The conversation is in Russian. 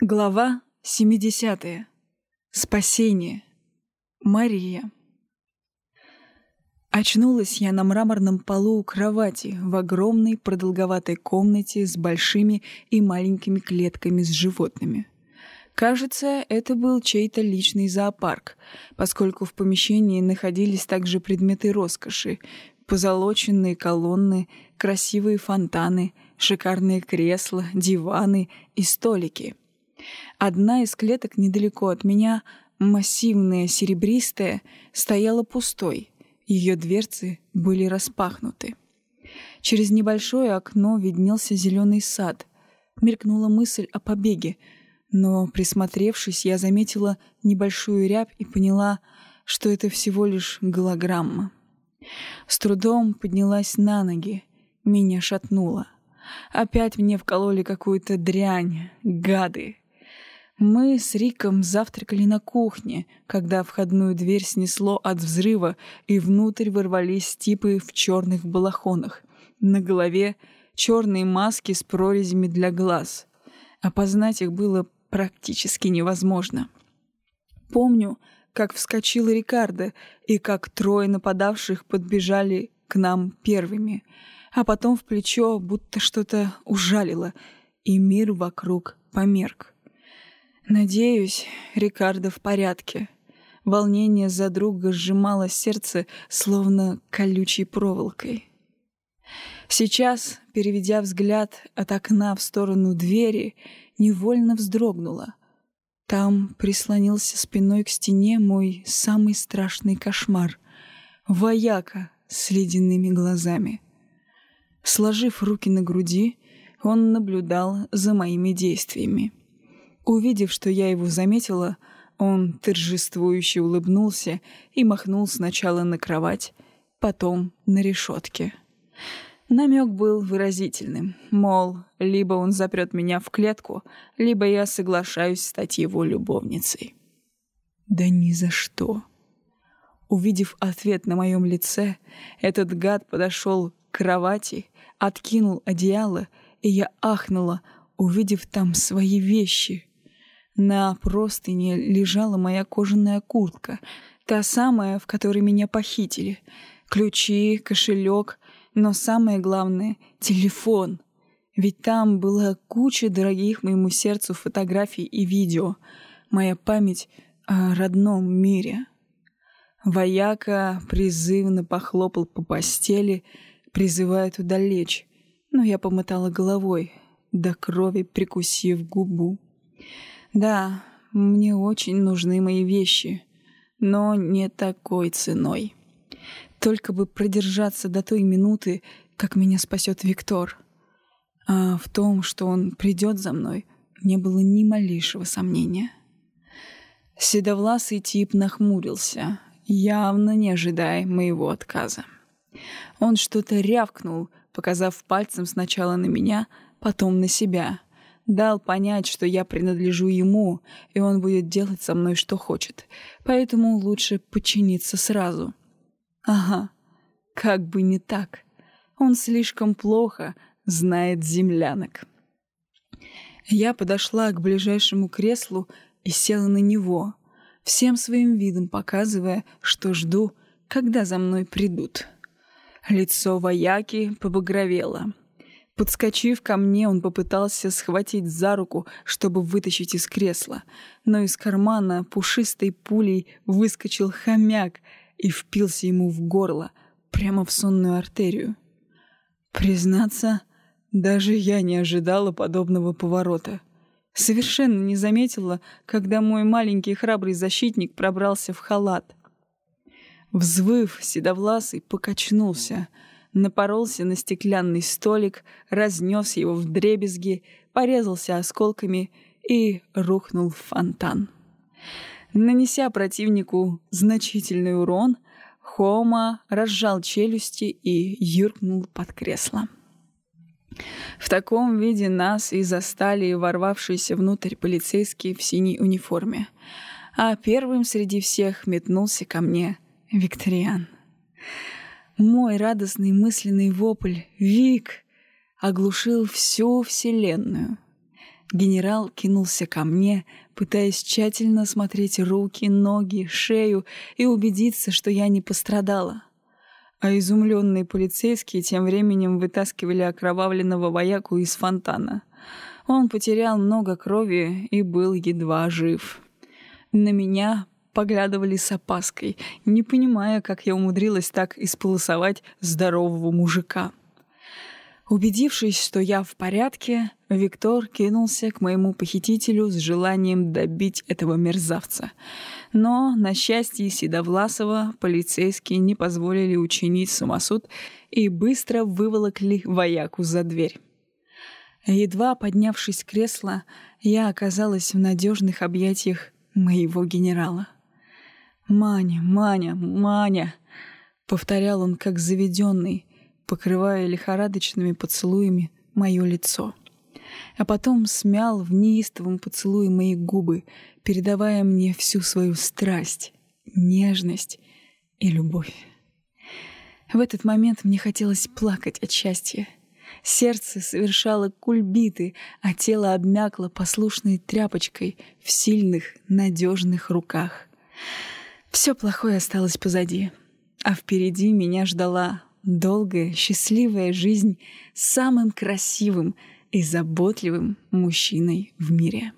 Глава 70. Спасение. Мария. Очнулась я на мраморном полу у кровати в огромной продолговатой комнате с большими и маленькими клетками с животными. Кажется, это был чей-то личный зоопарк, поскольку в помещении находились также предметы роскоши, позолоченные колонны, красивые фонтаны, шикарные кресла, диваны и столики — Одна из клеток недалеко от меня, массивная, серебристая, стояла пустой. Ее дверцы были распахнуты. Через небольшое окно виднелся зеленый сад. Мелькнула мысль о побеге, но, присмотревшись, я заметила небольшую рябь и поняла, что это всего лишь голограмма. С трудом поднялась на ноги, меня шатнуло. Опять мне вкололи какую-то дрянь, гады. Мы с Риком завтракали на кухне, когда входную дверь снесло от взрыва, и внутрь ворвались типы в черных балахонах. На голове черные маски с прорезями для глаз. Опознать их было практически невозможно. Помню, как вскочил Рикардо, и как трое нападавших подбежали к нам первыми, а потом в плечо будто что-то ужалило, и мир вокруг померк. Надеюсь, Рикардо в порядке. Волнение за друга сжимало сердце, словно колючей проволокой. Сейчас, переведя взгляд от окна в сторону двери, невольно вздрогнула. Там прислонился спиной к стене мой самый страшный кошмар — вояка с ледяными глазами. Сложив руки на груди, он наблюдал за моими действиями. Увидев, что я его заметила, он торжествующе улыбнулся и махнул сначала на кровать, потом на решетке. Намек был выразительным, мол, либо он запрет меня в клетку, либо я соглашаюсь стать его любовницей. Да ни за что. Увидев ответ на моем лице, этот гад подошел к кровати, откинул одеяло, и я ахнула, увидев там свои вещи — на простыне лежала моя кожаная куртка, та самая, в которой меня похитили. Ключи, кошелек, но самое главное — телефон. Ведь там была куча дорогих моему сердцу фотографий и видео. Моя память о родном мире. Вояка призывно похлопал по постели, призывая туда лечь, но я помотала головой, до крови прикусив губу. Да, мне очень нужны мои вещи, но не такой ценой. Только бы продержаться до той минуты, как меня спасет Виктор. А в том, что он придет за мной, не было ни малейшего сомнения. Седовласый тип нахмурился, явно не ожидая моего отказа. Он что-то рявкнул, показав пальцем сначала на меня, потом на себя — дал понять, что я принадлежу ему, и он будет делать со мной что хочет. Поэтому лучше подчиниться сразу. Ага, как бы не так. Он слишком плохо знает землянок. Я подошла к ближайшему креслу и села на него, всем своим видом показывая, что жду, когда за мной придут. Лицо вояки побагровело — Подскочив ко мне, он попытался схватить за руку, чтобы вытащить из кресла, но из кармана пушистой пулей выскочил хомяк и впился ему в горло, прямо в сонную артерию. Признаться, даже я не ожидала подобного поворота. Совершенно не заметила, когда мой маленький храбрый защитник пробрался в халат. Взвыв, седовласый покачнулся — напоролся на стеклянный столик, разнес его в дребезги, порезался осколками и рухнул в фонтан. Нанеся противнику значительный урон, Хома разжал челюсти и юркнул под кресло. В таком виде нас и застали ворвавшиеся внутрь полицейские в синей униформе. А первым среди всех метнулся ко мне Викториан. Мой радостный мысленный вопль «Вик!» оглушил всю Вселенную. Генерал кинулся ко мне, пытаясь тщательно осмотреть руки, ноги, шею и убедиться, что я не пострадала. А изумленные полицейские тем временем вытаскивали окровавленного вояку из фонтана. Он потерял много крови и был едва жив. На меня поглядывали с опаской, не понимая, как я умудрилась так исполосовать здорового мужика. Убедившись, что я в порядке, Виктор кинулся к моему похитителю с желанием добить этого мерзавца. Но, на счастье Седовласова, полицейские не позволили учинить самосуд и быстро выволокли вояку за дверь. Едва поднявшись с кресла, я оказалась в надежных объятиях моего генерала. «Маня, Маня, Маня!» — повторял он как заведенный, покрывая лихорадочными поцелуями мое лицо. А потом смял в неистовом поцелуе мои губы, передавая мне всю свою страсть, нежность и любовь. В этот момент мне хотелось плакать от счастья. Сердце совершало кульбиты, а тело обмякло послушной тряпочкой в сильных, надежных руках. Все плохое осталось позади, а впереди меня ждала долгая, счастливая жизнь с самым красивым и заботливым мужчиной в мире.